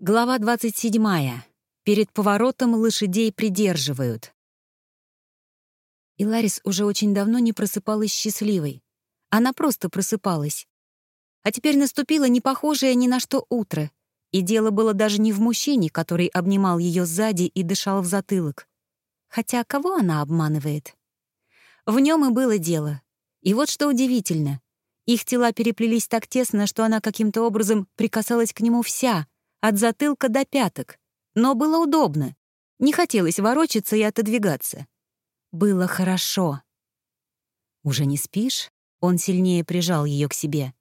Глава 27. Перед поворотом лошадей придерживают. И Ларис уже очень давно не просыпалась счастливой. Она просто просыпалась. А теперь наступило непохожее ни на что утро. И дело было даже не в мужчине, который обнимал ее сзади и дышал в затылок. Хотя кого она обманывает? В нем и было дело. И вот что удивительно. Их тела переплелись так тесно, что она каким-то образом прикасалась к нему вся — от затылка до пяток. Но было удобно. Не хотелось ворочаться и отодвигаться. Было хорошо. «Уже не спишь?» Он сильнее прижал ее к себе.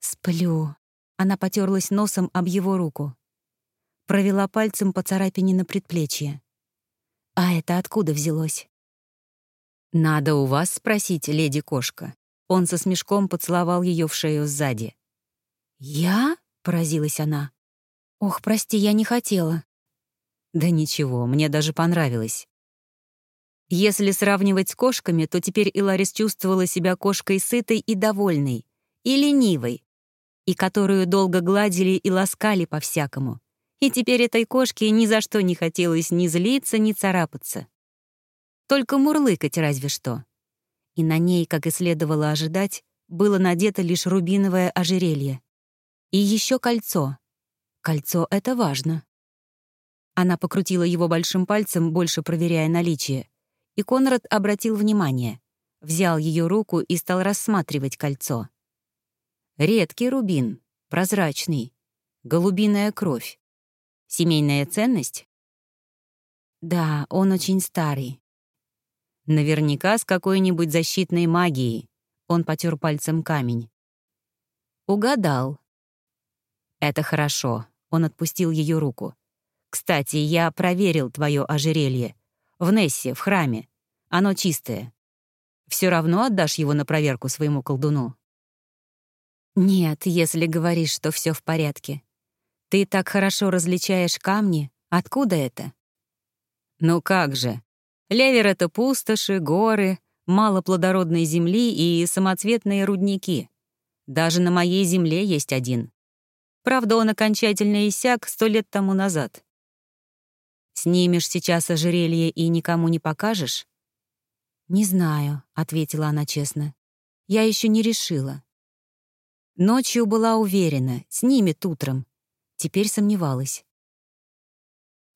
«Сплю». Она потерлась носом об его руку. Провела пальцем по царапине на предплечье. «А это откуда взялось?» «Надо у вас спросить, леди-кошка». Он со смешком поцеловал ее в шею сзади. «Я?» — поразилась она. «Ох, прости, я не хотела». «Да ничего, мне даже понравилось». Если сравнивать с кошками, то теперь Иларис чувствовала себя кошкой сытой и довольной, и ленивой, и которую долго гладили и ласкали по-всякому. И теперь этой кошке ни за что не хотелось ни злиться, ни царапаться. Только мурлыкать разве что. И на ней, как и следовало ожидать, было надето лишь рубиновое ожерелье. И еще кольцо, Кольцо — это важно. Она покрутила его большим пальцем, больше проверяя наличие. И Конрад обратил внимание. Взял ее руку и стал рассматривать кольцо. Редкий рубин, прозрачный, голубиная кровь. Семейная ценность? Да, он очень старый. Наверняка с какой-нибудь защитной магией. Он потер пальцем камень. Угадал. Это хорошо. Он отпустил ее руку. «Кстати, я проверил твое ожерелье. В Нессе, в храме. Оно чистое. Все равно отдашь его на проверку своему колдуну?» «Нет, если говоришь, что все в порядке. Ты так хорошо различаешь камни. Откуда это?» «Ну как же. Левер — это пустоши, горы, мало плодородной земли и самоцветные рудники. Даже на моей земле есть один. Правда, он окончательно иссяк сто лет тому назад. «Снимешь сейчас ожерелье и никому не покажешь?» «Не знаю», — ответила она честно. «Я еще не решила». Ночью была уверена, снимет утром. Теперь сомневалась.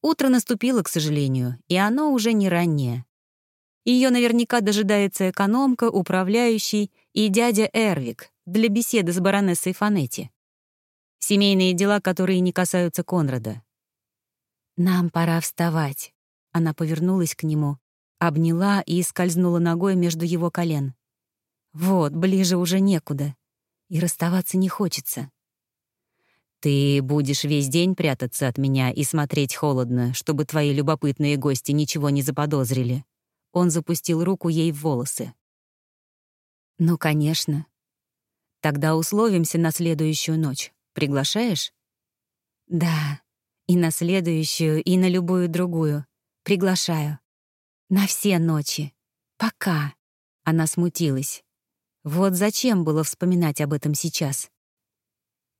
Утро наступило, к сожалению, и оно уже не раннее. Ее наверняка дожидается экономка, управляющий и дядя Эрвик для беседы с баронессой Фанетти. Семейные дела, которые не касаются Конрада. «Нам пора вставать». Она повернулась к нему, обняла и скользнула ногой между его колен. «Вот, ближе уже некуда. И расставаться не хочется». «Ты будешь весь день прятаться от меня и смотреть холодно, чтобы твои любопытные гости ничего не заподозрили». Он запустил руку ей в волосы. «Ну, конечно. Тогда условимся на следующую ночь. Приглашаешь?» «Да, и на следующую, и на любую другую. Приглашаю. На все ночи. Пока». Она смутилась. Вот зачем было вспоминать об этом сейчас?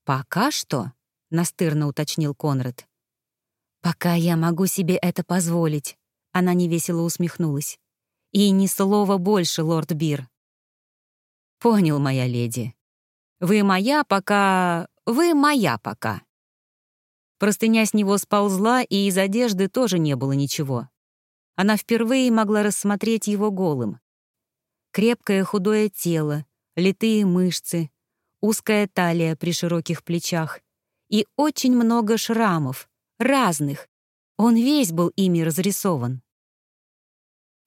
«Пока что?» — настырно уточнил Конрад. «Пока я могу себе это позволить», — она невесело усмехнулась. «И ни слова больше, лорд Бир». «Понял, моя леди. Вы моя, пока... Вы моя пока». Простыня с него сползла, и из одежды тоже не было ничего. Она впервые могла рассмотреть его голым. Крепкое худое тело, литые мышцы, узкая талия при широких плечах и очень много шрамов, разных. Он весь был ими разрисован.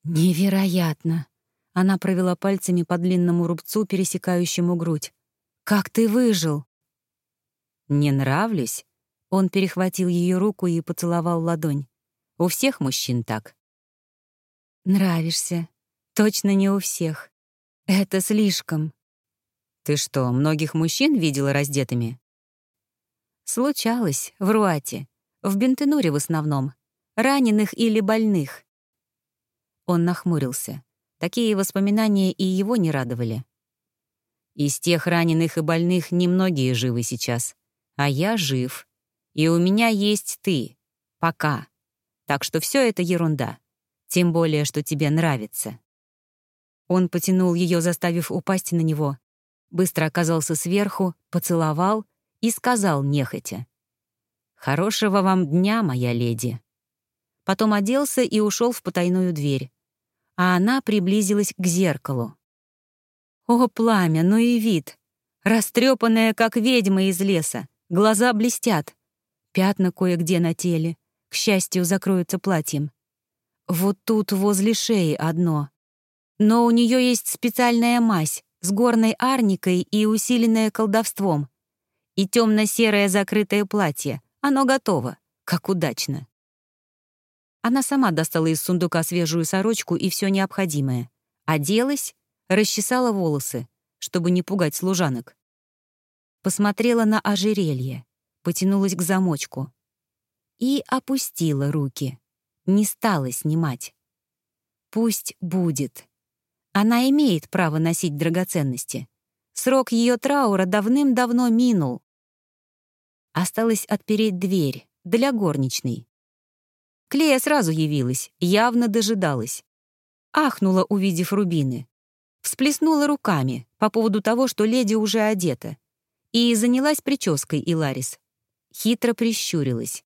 «Невероятно!» Она провела пальцами по длинному рубцу, пересекающему грудь. «Как ты выжил?» «Не нравлюсь?» Он перехватил ее руку и поцеловал ладонь. «У всех мужчин так». «Нравишься. Точно не у всех. Это слишком». «Ты что, многих мужчин видела раздетыми?» «Случалось, в Руате. В Бентенуре в основном. Раненых или больных». Он нахмурился. Такие воспоминания и его не радовали. Из тех раненых и больных немногие живы сейчас. А я жив. И у меня есть ты. Пока. Так что все это ерунда. Тем более, что тебе нравится». Он потянул ее, заставив упасть на него, быстро оказался сверху, поцеловал и сказал нехотя. «Хорошего вам дня, моя леди». Потом оделся и ушел в потайную дверь. А она приблизилась к зеркалу. О, пламя, ну и вид! Растрепанная, как ведьма из леса, глаза блестят. Пятна кое-где на теле, к счастью, закроются платьем. Вот тут возле шеи одно. Но у нее есть специальная мазь с горной арникой и усиленная колдовством. И темно-серое закрытое платье. Оно готово. Как удачно. Она сама достала из сундука свежую сорочку и все необходимое. Оделась, расчесала волосы, чтобы не пугать служанок. Посмотрела на ожерелье, потянулась к замочку. И опустила руки. Не стала снимать. Пусть будет. Она имеет право носить драгоценности. Срок ее траура давным-давно минул. Осталось отпереть дверь для горничной. Клея сразу явилась, явно дожидалась. Ахнула, увидев рубины. Всплеснула руками по поводу того, что леди уже одета. И занялась прической Иларис. Хитро прищурилась.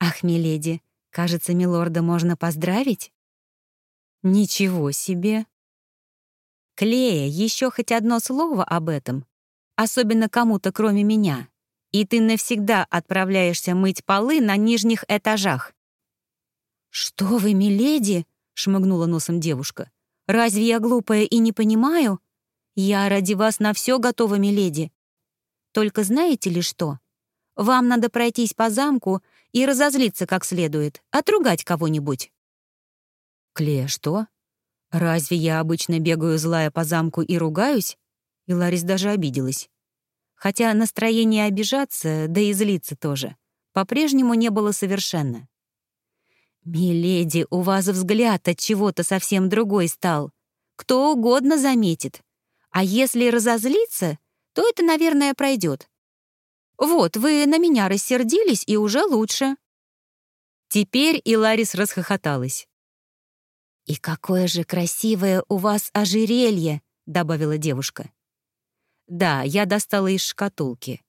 «Ах, миледи, кажется, милорда можно поздравить?» «Ничего себе!» Клея, еще хоть одно слово об этом, особенно кому-то кроме меня, и ты навсегда отправляешься мыть полы на нижних этажах. «Что вы, миледи?» — шмыгнула носом девушка. «Разве я глупая и не понимаю? Я ради вас на все готова, миледи. Только знаете ли что? Вам надо пройтись по замку и разозлиться как следует, отругать кого-нибудь». «Клея, что? Разве я обычно бегаю злая по замку и ругаюсь?» И Ларис даже обиделась. Хотя настроение обижаться, да и злиться тоже, по-прежнему не было совершенно. «Миледи, у вас взгляд от чего-то совсем другой стал. Кто угодно заметит. А если разозлиться, то это, наверное, пройдет. Вот, вы на меня рассердились, и уже лучше». Теперь и Ларис расхохоталась. «И какое же красивое у вас ожерелье!» — добавила девушка. «Да, я достала из шкатулки.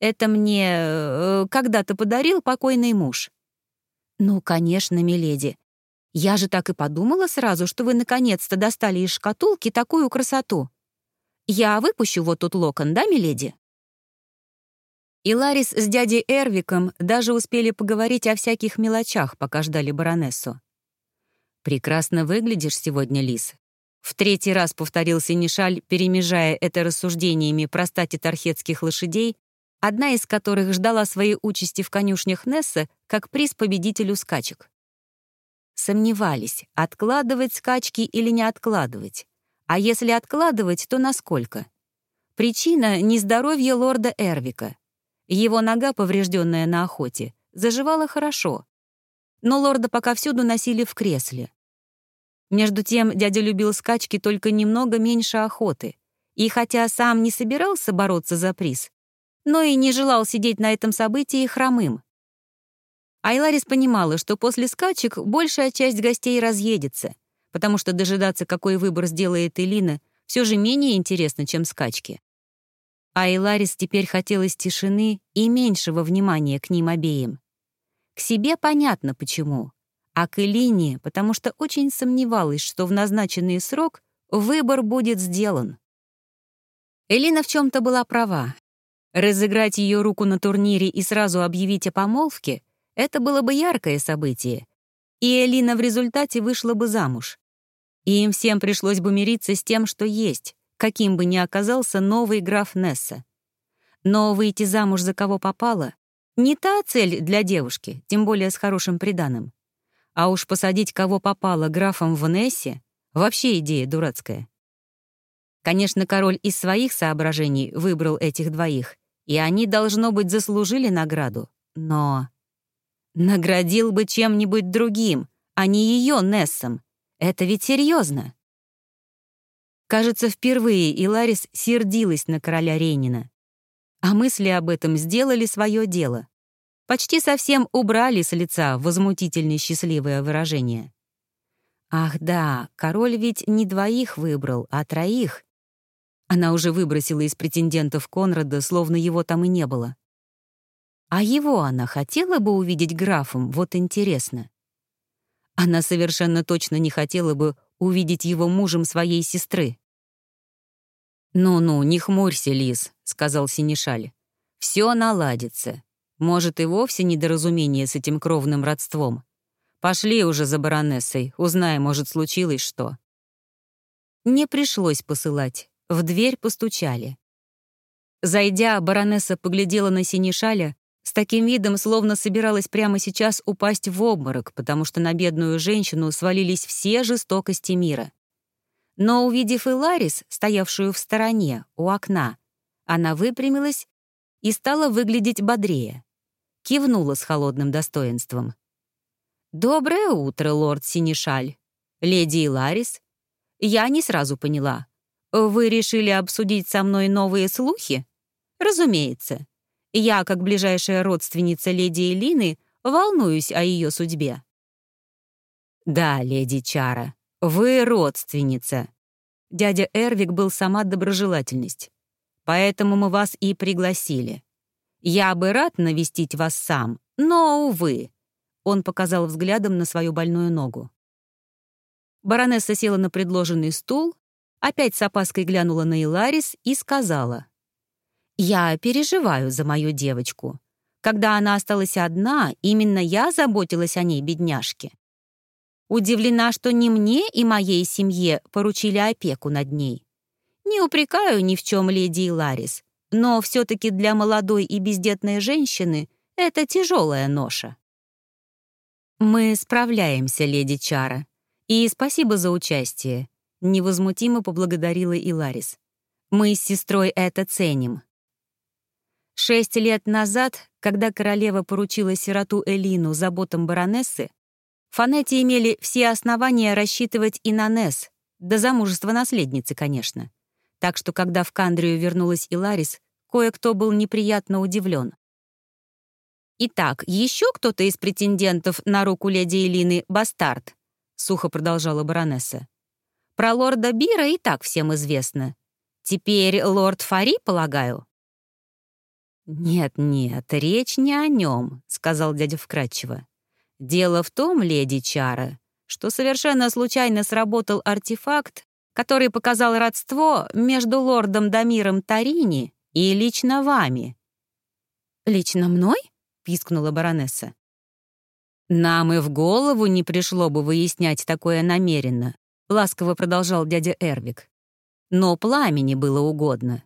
Это мне э, когда-то подарил покойный муж. «Ну, конечно, миледи. Я же так и подумала сразу, что вы наконец-то достали из шкатулки такую красоту. Я выпущу вот тут локон, да, миледи?» И Ларис с дядей Эрвиком даже успели поговорить о всяких мелочах, пока ждали баронессу. «Прекрасно выглядишь сегодня, Лис», — в третий раз повторил Синишаль, перемежая это рассуждениями про стати тархетских лошадей одна из которых ждала своей участи в конюшнях Несса как приз победителю скачек. Сомневались, откладывать скачки или не откладывать. А если откладывать, то насколько? Причина — нездоровье лорда Эрвика. Его нога, поврежденная на охоте, заживала хорошо. Но лорда пока всюду носили в кресле. Между тем, дядя любил скачки только немного меньше охоты. И хотя сам не собирался бороться за приз, но и не желал сидеть на этом событии хромым. Айларис понимала, что после скачек большая часть гостей разъедется, потому что дожидаться, какой выбор сделает Элина, все же менее интересно, чем скачки. А Айларис теперь хотелось тишины и меньшего внимания к ним обеим. К себе понятно почему, а к Элине, потому что очень сомневалась, что в назначенный срок выбор будет сделан. Элина в чем то была права. Разыграть ее руку на турнире и сразу объявить о помолвке — это было бы яркое событие. И Элина в результате вышла бы замуж. И им всем пришлось бы мириться с тем, что есть, каким бы ни оказался новый граф Несса. Но выйти замуж за кого попало — не та цель для девушки, тем более с хорошим приданым. А уж посадить кого попало графом в Нессе — вообще идея дурацкая. Конечно, король из своих соображений выбрал этих двоих, и они, должно быть, заслужили награду. Но... Наградил бы чем-нибудь другим, а не ее Нессом. Это ведь серьезно. Кажется, впервые Иларис сердилась на короля Рейнина. А мысли об этом сделали свое дело. почти совсем убрали с лица возмутительно счастливое выражение. Ах да, король ведь не двоих выбрал, а троих. Она уже выбросила из претендентов Конрада, словно его там и не было. А его она хотела бы увидеть графом, вот интересно. Она совершенно точно не хотела бы увидеть его мужем своей сестры. «Ну-ну, не хмурься, Лис», — сказал Синишаль. «Все наладится. Может, и вовсе недоразумение с этим кровным родством. Пошли уже за баронессой, узнай, может, случилось что». Не пришлось посылать. В дверь постучали. Зайдя, баронесса поглядела на Синишаля с таким видом, словно собиралась прямо сейчас упасть в обморок, потому что на бедную женщину свалились все жестокости мира. Но, увидев Иларис, стоявшую в стороне, у окна, она выпрямилась и стала выглядеть бодрее. Кивнула с холодным достоинством. «Доброе утро, лорд Синишаль. Леди Иларис. Я не сразу поняла. Вы решили обсудить со мной новые слухи? Разумеется. Я, как ближайшая родственница леди Элины, волнуюсь о ее судьбе. Да, леди Чара, вы родственница. Дядя Эрвик был сама доброжелательность. Поэтому мы вас и пригласили. Я бы рад навестить вас сам, но, увы. Он показал взглядом на свою больную ногу. Баронесса села на предложенный стул, опять с опаской глянула на Иларис и сказала. Я переживаю за мою девочку. Когда она осталась одна, именно я заботилась о ней, бедняжке. Удивлена, что не мне и моей семье поручили опеку над ней. Не упрекаю ни в чем леди Ларис, но все-таки для молодой и бездетной женщины это тяжелая ноша. «Мы справляемся, леди Чара. И спасибо за участие», — невозмутимо поблагодарила Иларис. «Мы с сестрой это ценим. Шесть лет назад, когда королева поручила сироту Элину заботам баронессы, Фанетти имели все основания рассчитывать и на Несс, до замужества наследницы, конечно. Так что, когда в Кандрию вернулась Иларис, кое-кто был неприятно удивлен. «Итак, еще кто-то из претендентов на руку леди Элины — бастард», — сухо продолжала баронесса. «Про лорда Бира и так всем известно. Теперь лорд Фари, полагаю?» «Нет-нет, речь не о нем», — сказал дядя вкратчиво. «Дело в том, леди Чара, что совершенно случайно сработал артефакт, который показал родство между лордом Дамиром Тарини и лично вами». «Лично мной?» — пискнула баронесса. «Нам и в голову не пришло бы выяснять такое намеренно», — ласково продолжал дядя Эрвик. «Но пламени было угодно.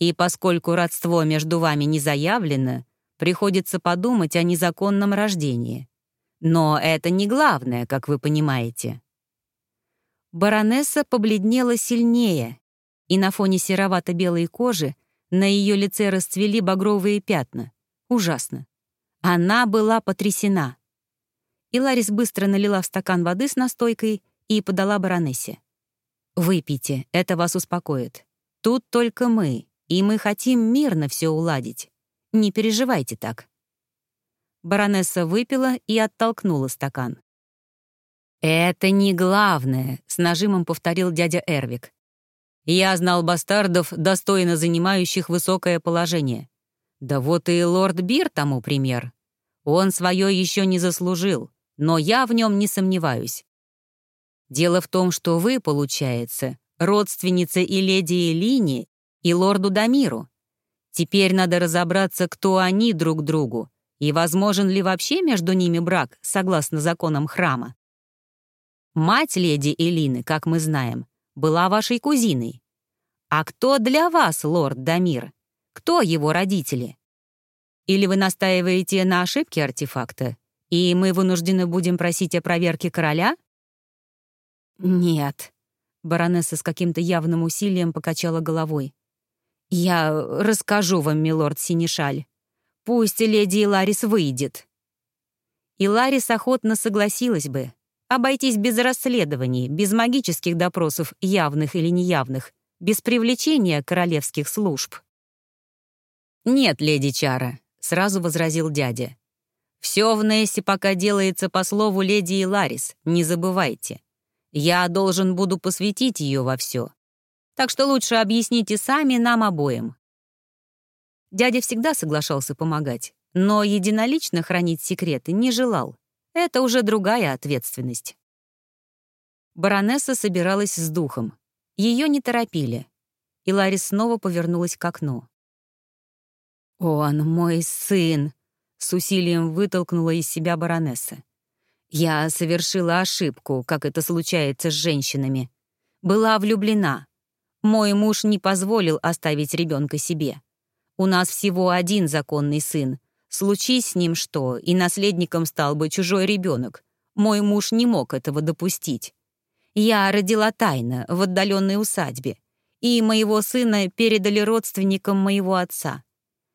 И поскольку родство между вами не заявлено, приходится подумать о незаконном рождении. Но это не главное, как вы понимаете. Баронесса побледнела сильнее, и на фоне серовато-белой кожи на ее лице расцвели багровые пятна. Ужасно. Она была потрясена. И Ларис быстро налила в стакан воды с настойкой и подала баронессе. «Выпейте, это вас успокоит. Тут только мы, и мы хотим мирно все уладить. Не переживайте так». Баронесса выпила и оттолкнула стакан. «Это не главное», — с нажимом повторил дядя Эрвик. «Я знал бастардов, достойно занимающих высокое положение. Да вот и лорд Бир тому пример. Он свое еще не заслужил, но я в нем не сомневаюсь. Дело в том, что вы, получается, родственница и леди Элини, и лорду Дамиру. Теперь надо разобраться, кто они друг другу, и возможен ли вообще между ними брак, согласно законам храма. Мать леди Элины, как мы знаем, была вашей кузиной. А кто для вас лорд Дамир? Кто его родители? Или вы настаиваете на ошибке артефакта, и мы вынуждены будем просить о проверке короля? Нет. Баронесса с каким-то явным усилием покачала головой. «Я расскажу вам, милорд Синишаль. Пусть леди Иларис выйдет». Иларис охотно согласилась бы. Обойтись без расследований, без магических допросов, явных или неявных, без привлечения королевских служб. «Нет, леди Чара», — сразу возразил дядя. Все в Нессе пока делается по слову леди и Ларис, не забывайте. Я должен буду посвятить ее во все. Так что лучше объясните сами нам обоим». Дядя всегда соглашался помогать, но единолично хранить секреты не желал. Это уже другая ответственность. Баронесса собиралась с духом. Ее не торопили. И Ларис снова повернулась к окну. «Он мой сын!» — с усилием вытолкнула из себя баронесса. «Я совершила ошибку, как это случается с женщинами. Была влюблена. Мой муж не позволил оставить ребенка себе. У нас всего один законный сын. Случись с ним что, и наследником стал бы чужой ребенок. Мой муж не мог этого допустить. Я родила тайно в отдаленной усадьбе, и моего сына передали родственникам моего отца.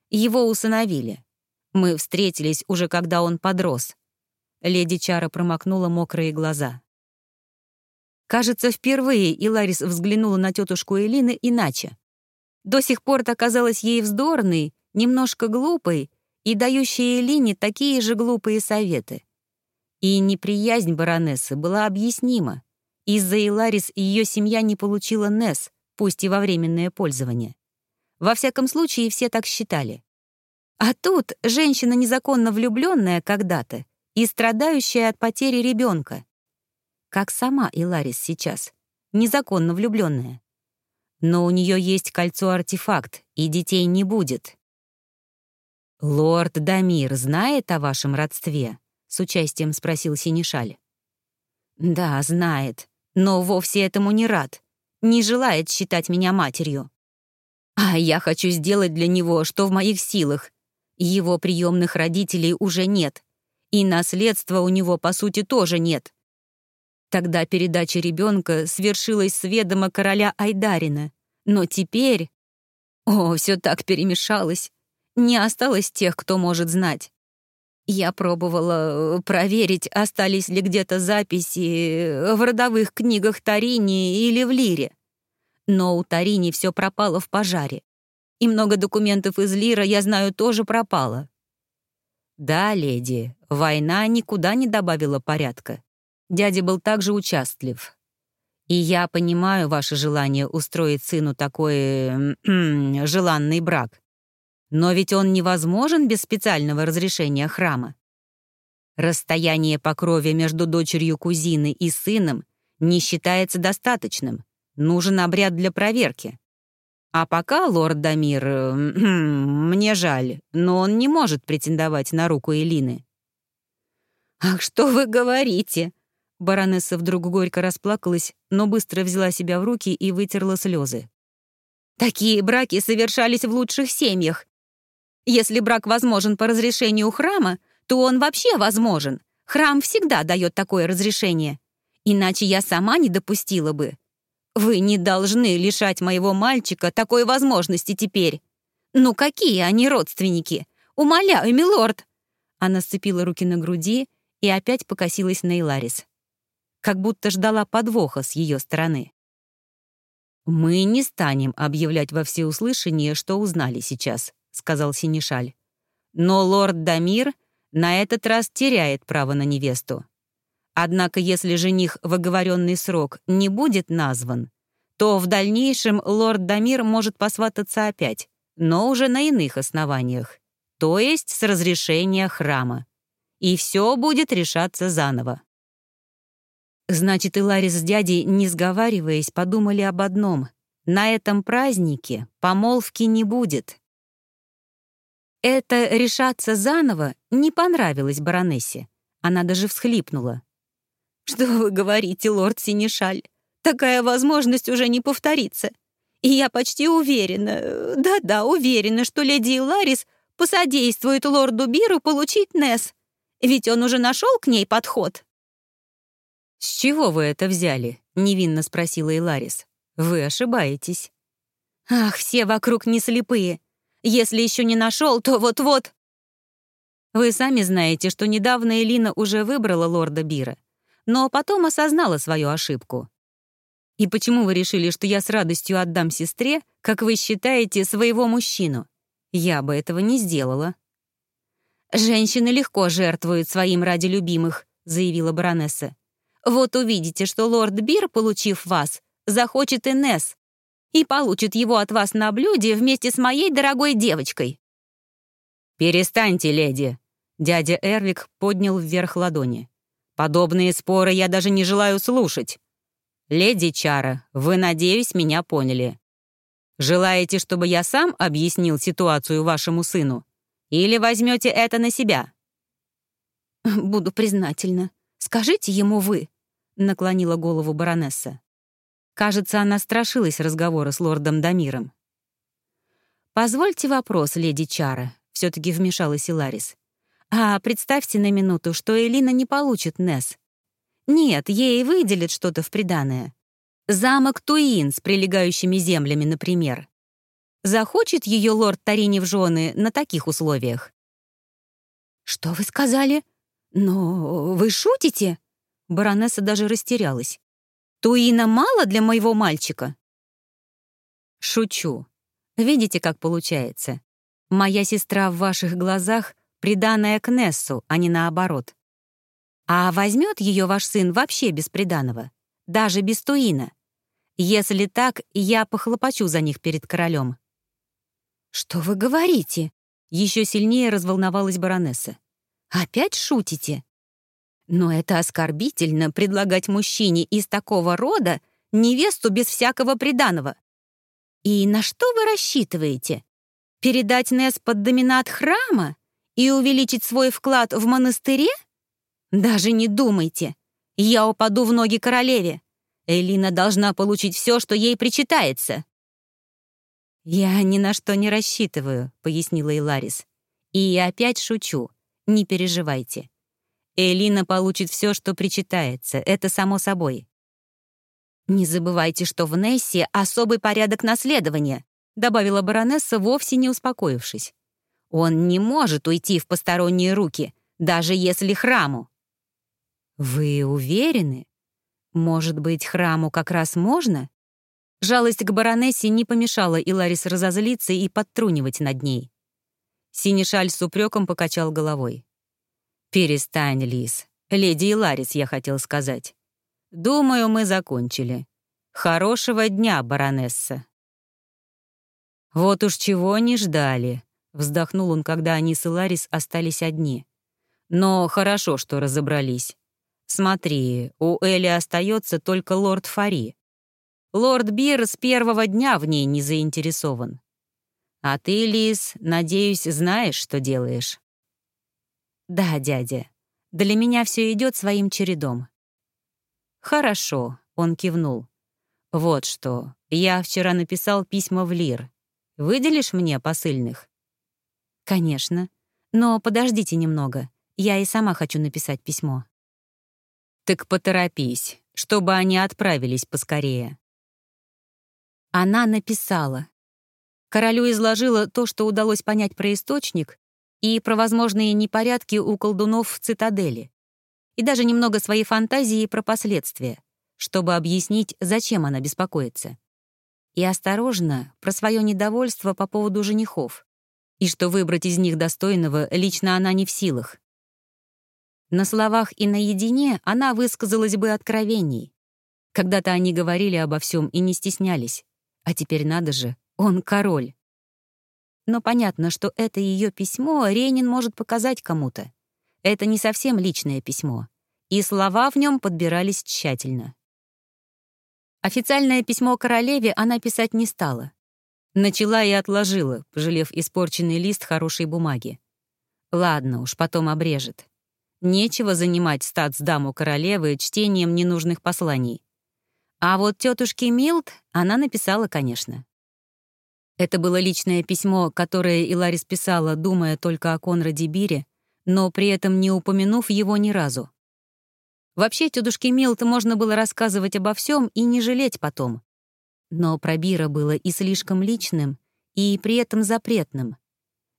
Его усыновили. Мы встретились уже когда он подрос. Леди Чара промокнула мокрые глаза. Кажется, впервые Иларис взглянула на тетушку Элины иначе. До сих пор та казалась ей вздорной, немножко глупой и дающей Элине такие же глупые советы. И неприязнь баронессы была объяснима. Из-за Иларис ее семья не получила Нес, пусть и во временное пользование. Во всяком случае, все так считали. А тут женщина незаконно влюбленная когда-то и страдающая от потери ребенка. Как сама Иларис сейчас, незаконно влюбленная. Но у нее есть кольцо-артефакт, и детей не будет. «Лорд Дамир знает о вашем родстве?» — с участием спросил Синишаль. «Да, знает, но вовсе этому не рад. Не желает считать меня матерью. А я хочу сделать для него, что в моих силах, его приемных родителей уже нет, и наследства у него, по сути, тоже нет. Тогда передача ребенка свершилась с ведома короля Айдарина, но теперь... О, все так перемешалось. Не осталось тех, кто может знать. Я пробовала э, проверить, остались ли где-то записи в родовых книгах Тарини или в Лире. Но у Тарини все пропало в пожаре и много документов из Лира, я знаю, тоже пропало». «Да, леди, война никуда не добавила порядка. Дядя был также участлив. И я понимаю ваше желание устроить сыну такой... желанный брак. Но ведь он невозможен без специального разрешения храма. Расстояние по крови между дочерью кузины и сыном не считается достаточным. Нужен обряд для проверки. А пока, лорд Дамир, э, мне жаль, но он не может претендовать на руку Элины». «Ах, что вы говорите?» Баронесса вдруг горько расплакалась, но быстро взяла себя в руки и вытерла слезы. «Такие браки совершались в лучших семьях. Если брак возможен по разрешению храма, то он вообще возможен. Храм всегда дает такое разрешение. Иначе я сама не допустила бы. Вы не должны лишать моего мальчика такой возможности теперь. Ну какие они родственники? Умоляю, милорд!» Она сцепила руки на груди и опять покосилась на Иларис. Как будто ждала подвоха с ее стороны. «Мы не станем объявлять во всеуслышание, что узнали сейчас», — сказал Синишаль. «Но лорд Дамир на этот раз теряет право на невесту. Однако если жених в оговоренный срок не будет назван, то в дальнейшем лорд Дамир может посвататься опять, но уже на иных основаниях, то есть с разрешения храма. И все будет решаться заново. Значит, и Ларис с дядей, не сговариваясь, подумали об одном. На этом празднике помолвки не будет. Это решаться заново не понравилось баронессе. Она даже всхлипнула. «Что вы говорите, лорд Синишаль? Такая возможность уже не повторится. И я почти уверена, да-да, уверена, что леди Ларис посодействует лорду Биру получить Несс. Ведь он уже нашел к ней подход. «С чего вы это взяли?» — невинно спросила Иларис. «Вы ошибаетесь». «Ах, все вокруг не слепые. Если еще не нашел, то вот-вот...» Вы сами знаете, что недавно Элина уже выбрала лорда Бира, но потом осознала свою ошибку. И почему вы решили, что я с радостью отдам сестре, как вы считаете, своего мужчину? Я бы этого не сделала. «Женщины легко жертвуют своим ради любимых», — заявила баронесса. «Вот увидите, что лорд Бир, получив вас, захочет Инесс и получит его от вас на блюде вместе с моей дорогой девочкой». «Перестаньте, леди!» Дядя Эрвик поднял вверх ладони. «Подобные споры я даже не желаю слушать. Леди Чара, вы, надеюсь, меня поняли. Желаете, чтобы я сам объяснил ситуацию вашему сыну? Или возьмете это на себя?» «Буду признательна. Скажите ему вы», — наклонила голову баронесса. Кажется, она страшилась разговора с лордом Дамиром. «Позвольте вопрос, леди Чара», — все таки вмешалась Иларис. «А представьте на минуту, что Элина не получит Нес. Нет, ей выделят что-то в приданое. Замок Туин с прилегающими землями, например. Захочет ее лорд Тарини в жены на таких условиях? «Что вы сказали? Но вы шутите?» Баронесса даже растерялась. «Туина мало для моего мальчика?» «Шучу. Видите, как получается? Моя сестра в ваших глазах приданная к Нессу, а не наоборот. А возьмет ее ваш сын вообще без приданого, даже без Туина? Если так, я похлопочу за них перед королем. «Что вы говорите?» — еще сильнее разволновалась баронесса. «Опять шутите?» «Но это оскорбительно предлагать мужчине из такого рода невесту без всякого приданого. И на что вы рассчитываете? Передать Нес под доминат храма и увеличить свой вклад в монастыре? Даже не думайте. Я упаду в ноги королеве. Элина должна получить все, что ей причитается. «Я ни на что не рассчитываю», — пояснила Иларис. «И опять шучу. Не переживайте. Элина получит все, что причитается. Это само собой». «Не забывайте, что в Нессе особый порядок наследования», добавила баронесса, вовсе не успокоившись. «Он не может уйти в посторонние руки, даже если храму». «Вы уверены? Может быть, храму как раз можно?» Жалость к баронессе не помешала Иларис разозлиться и подтрунивать над ней. Синишаль с упреком покачал головой. «Перестань, Лис. Леди Иларис, я хотел сказать. Думаю, мы закончили. Хорошего дня, баронесса». «Вот уж чего не ждали», — вздохнул он, когда они с Иларис остались одни. «Но хорошо, что разобрались. Смотри, у Эли остается только лорд Фари. Лорд Бир с первого дня в ней не заинтересован. А ты, Лис, надеюсь, знаешь, что делаешь? Да, дядя. Для меня все идет своим чередом. Хорошо, он кивнул. Вот что, я вчера написал письма в Лир. Выделишь мне посыльных? Конечно. Но подождите немного. Я и сама хочу написать письмо. Так поторопись, чтобы они отправились поскорее. Она написала. Королю изложила то, что удалось понять про источник и про возможные непорядки у колдунов в цитадели, и даже немного своей фантазии про последствия, чтобы объяснить, зачем она беспокоится. И осторожно про свое недовольство по поводу женихов, и что выбрать из них достойного лично она не в силах. На словах и наедине она высказалась бы откровений. Когда-то они говорили обо всем и не стеснялись. А теперь надо же, он король. Но понятно, что это ее письмо Ренин может показать кому-то. Это не совсем личное письмо. И слова в нем подбирались тщательно. Официальное письмо королеве она писать не стала. Начала и отложила, пожалев испорченный лист хорошей бумаги. Ладно уж, потом обрежет. Нечего занимать статсдаму королевы чтением ненужных посланий. А вот тетушке Милт она написала, конечно. Это было личное письмо, которое Иларис писала, думая только о Конраде Бире, но при этом не упомянув его ни разу. Вообще, тетушке Милт можно было рассказывать обо всем и не жалеть потом. Но про Бира было и слишком личным, и при этом запретным.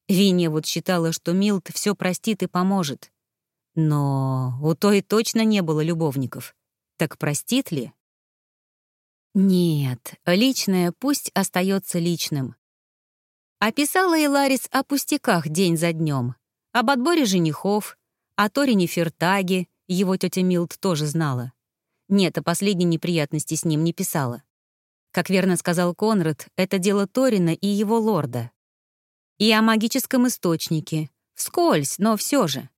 Виня вот считала, что Милт все простит и поможет. Но у той точно не было любовников. Так простит ли? Нет, личное пусть остается личным. Описала и Ларис о пустяках день за днем, Об отборе женихов, о Торине Фертаге его тетя Милд тоже знала. Нет, о последней неприятности с ним не писала. Как верно сказал Конрад, это дело Торина и его лорда. И о магическом источнике. Вскользь, но все же.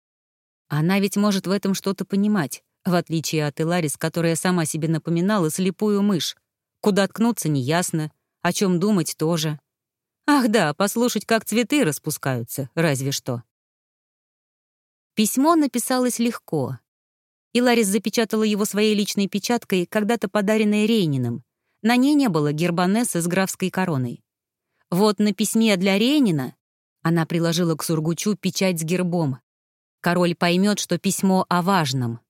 Она ведь может в этом что-то понимать, в отличие от Иларис, которая сама себе напоминала слепую мышь. Куда ткнуться неясно, о чем думать тоже. Ах да, послушать, как цветы распускаются, разве что. Письмо написалось легко. И Ларис запечатала его своей личной печаткой, когда-то подаренной Рейниным. На ней не было гербанессы с графской короной. Вот на письме для Рейнина она приложила к Сургучу печать с гербом. Король поймет, что письмо о важном.